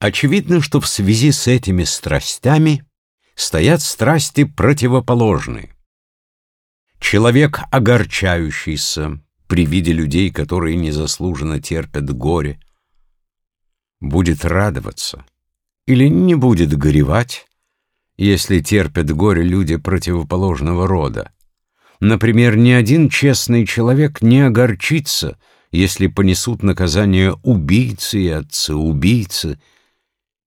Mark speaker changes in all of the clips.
Speaker 1: Очевидно, что в связи с этими страстями стоят страсти противоположные. Человек, огорчающийся при виде людей, которые незаслуженно терпят горе, будет радоваться или не будет горевать, если терпят горе люди противоположного рода. Например, ни один честный человек не огорчится, если понесут наказание убийцы и отцы-убийцы,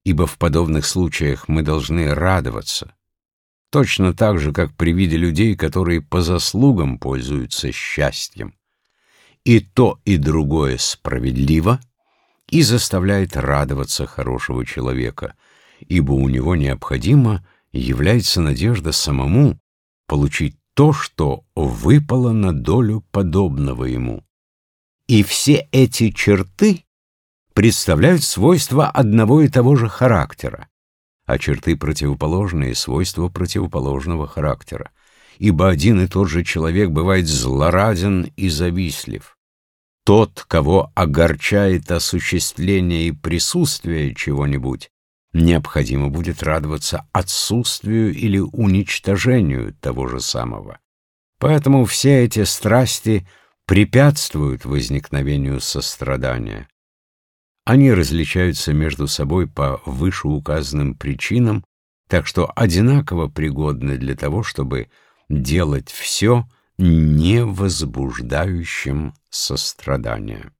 Speaker 1: ибо в подобных случаях мы должны радоваться, точно так же, как при виде людей, которые по заслугам пользуются счастьем. И то, и другое справедливо и заставляет радоваться хорошего человека, ибо у него необходимо является надежда самому получить то, что выпало на долю подобного ему. И все эти черты представляют свойства одного и того же характера, а черты противоположные — свойства противоположного характера, ибо один и тот же человек бывает злораден и завистлив. Тот, кого огорчает осуществление и присутствие чего-нибудь, необходимо будет радоваться отсутствию или уничтожению того же самого. Поэтому все эти страсти препятствуют возникновению сострадания. Они различаются между собой по вышеуказанным причинам, так что одинаково пригодны для того, чтобы делать все не возбуждающим сострадания.